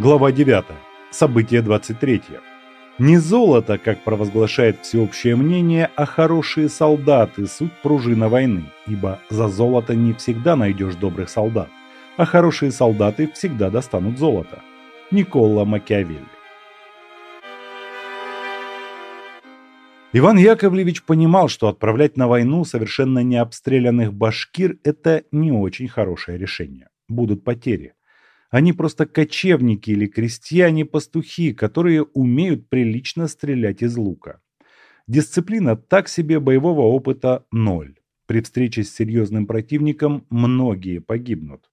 Глава 9. Событие 23. Не золото, как провозглашает всеобщее мнение, а хорошие солдаты – суть пружина войны, ибо за золото не всегда найдешь добрых солдат, а хорошие солдаты всегда достанут золото. Никола Макиавелли. Иван Яковлевич понимал, что отправлять на войну совершенно не обстрелянных башкир – это не очень хорошее решение. Будут потери. Они просто кочевники или крестьяне-пастухи, которые умеют прилично стрелять из лука. Дисциплина так себе, боевого опыта ноль. При встрече с серьезным противником многие погибнут.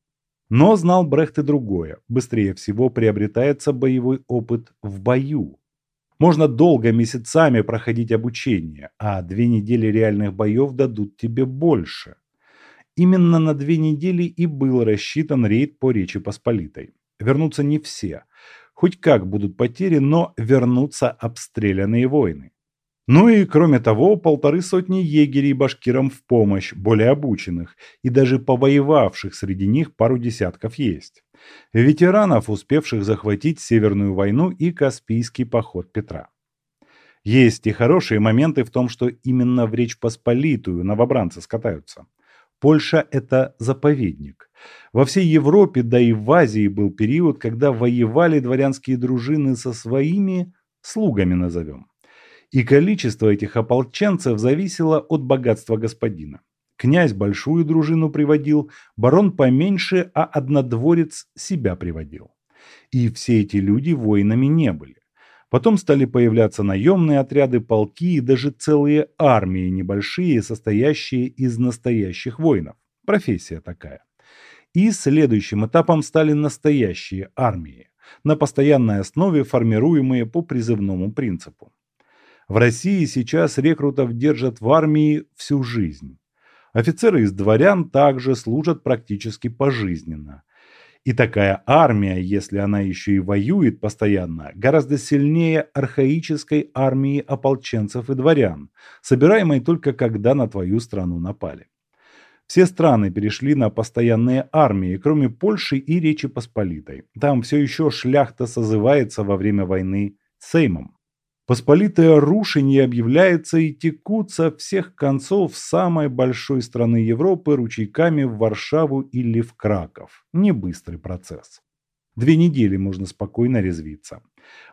Но знал Брехт и другое. Быстрее всего приобретается боевой опыт в бою. Можно долго, месяцами проходить обучение, а две недели реальных боев дадут тебе больше. Именно на две недели и был рассчитан рейд по Речи Посполитой. Вернутся не все. Хоть как будут потери, но вернутся обстрелянные воины. Ну и кроме того, полторы сотни егерей башкирам в помощь, более обученных, и даже повоевавших среди них пару десятков есть. Ветеранов, успевших захватить Северную войну и Каспийский поход Петра. Есть и хорошие моменты в том, что именно в Речь Посполитую новобранцы скатаются. Польша – это заповедник. Во всей Европе, да и в Азии был период, когда воевали дворянские дружины со своими слугами назовем. И количество этих ополченцев зависело от богатства господина. Князь большую дружину приводил, барон поменьше, а однодворец себя приводил. И все эти люди воинами не были. Потом стали появляться наемные отряды, полки и даже целые армии небольшие, состоящие из настоящих воинов. Профессия такая. И следующим этапом стали настоящие армии, на постоянной основе формируемые по призывному принципу. В России сейчас рекрутов держат в армии всю жизнь. Офицеры из дворян также служат практически пожизненно. И такая армия, если она еще и воюет постоянно, гораздо сильнее архаической армии ополченцев и дворян, собираемой только когда на твою страну напали. Все страны перешли на постоянные армии, кроме Польши и Речи Посполитой. Там все еще шляхта созывается во время войны Сеймом. Посполитое рушение объявляется и текут со всех концов самой большой страны Европы ручейками в Варшаву или в Краков. Не быстрый процесс. Две недели можно спокойно резвиться.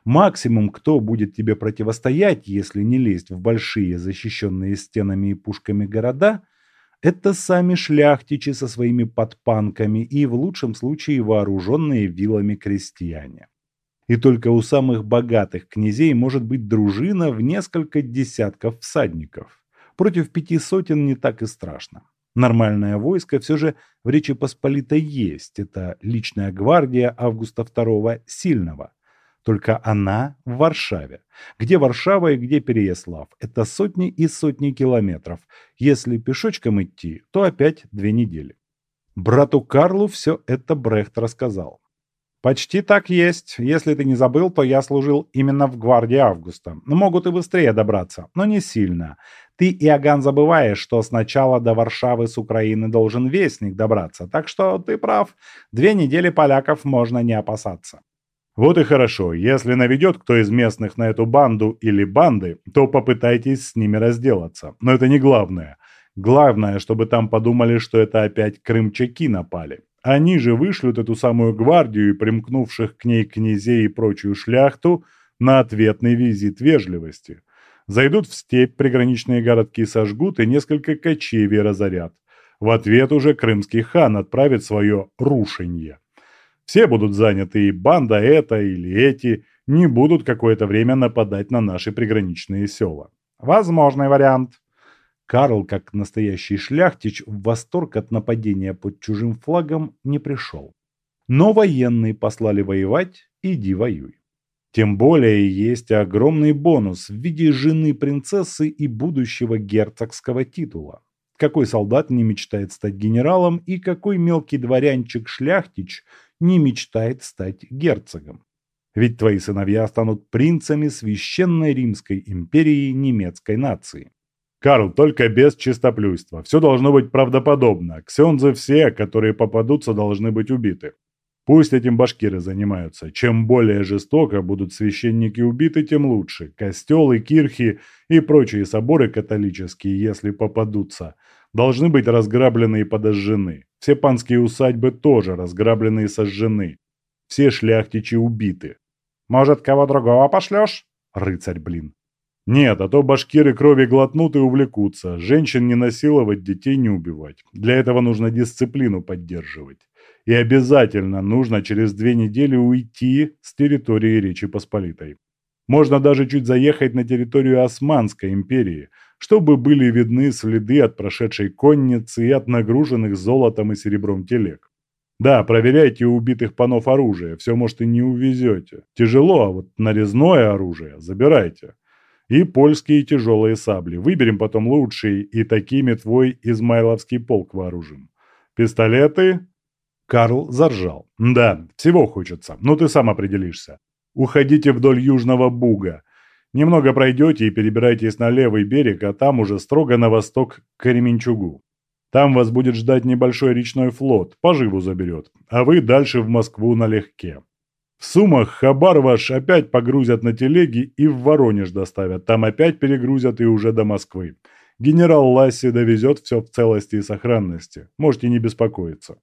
Максимум, кто будет тебе противостоять, если не лезть в большие защищенные стенами и пушками города, это сами шляхтичи со своими подпанками и в лучшем случае вооруженные вилами крестьяне и только у самых богатых князей может быть дружина в несколько десятков всадников. Против пяти сотен не так и страшно. Нормальное войско все же в Речи Посполитой есть. Это личная гвардия Августа II Сильного. Только она в Варшаве. Где Варшава и где Переяслав? Это сотни и сотни километров. Если пешочком идти, то опять две недели. Брату Карлу все это Брехт рассказал. «Почти так есть. Если ты не забыл, то я служил именно в гвардии Августа. Могут и быстрее добраться, но не сильно. Ты, Иоганн, забываешь, что сначала до Варшавы с Украины должен вестник добраться, так что ты прав. Две недели поляков можно не опасаться». «Вот и хорошо. Если наведет кто из местных на эту банду или банды, то попытайтесь с ними разделаться. Но это не главное. Главное, чтобы там подумали, что это опять крымчаки напали. Они же вышлют эту самую гвардию и примкнувших к ней князей и прочую шляхту на ответный визит вежливости. Зайдут в степь, приграничные городки сожгут и несколько кочевий разорят. В ответ уже крымский хан отправит свое рушенье. Все будут заняты, и банда эта или эти не будут какое-то время нападать на наши приграничные села. Возможный вариант. Карл, как настоящий шляхтич, в восторг от нападения под чужим флагом не пришел. Но военные послали воевать, иди воюй. Тем более есть огромный бонус в виде жены принцессы и будущего герцогского титула. Какой солдат не мечтает стать генералом и какой мелкий дворянчик-шляхтич не мечтает стать герцогом? Ведь твои сыновья станут принцами священной Римской империи немецкой нации. Карл, только без чистоплюйства. Все должно быть правдоподобно. Ксензы все, которые попадутся, должны быть убиты. Пусть этим башкиры занимаются. Чем более жестоко будут священники убиты, тем лучше. Костелы, кирхи и прочие соборы католические, если попадутся, должны быть разграблены и подожжены. Все панские усадьбы тоже разграблены и сожжены. Все шляхтичи убиты. «Может, кого другого пошлешь?» Рыцарь, блин. Нет, а то башкиры крови глотнут и увлекутся. Женщин не насиловать, детей не убивать. Для этого нужно дисциплину поддерживать. И обязательно нужно через две недели уйти с территории Речи Посполитой. Можно даже чуть заехать на территорию Османской империи, чтобы были видны следы от прошедшей конницы и от нагруженных золотом и серебром телег. Да, проверяйте у убитых панов оружие, все, может, и не увезете. Тяжело, а вот нарезное оружие забирайте. И польские тяжелые сабли. Выберем потом лучшие, и такими твой измайловский полк вооружим. Пистолеты Карл заржал. «Да, всего хочется, но ты сам определишься. Уходите вдоль Южного Буга. Немного пройдете и перебирайтесь на левый берег, а там уже строго на восток к Кременчугу. Там вас будет ждать небольшой речной флот, поживу заберет, а вы дальше в Москву налегке. В Сумах хабар ваш опять погрузят на телеги и в Воронеж доставят, там опять перегрузят и уже до Москвы. Генерал Ласси довезет все в целости и сохранности, можете не беспокоиться».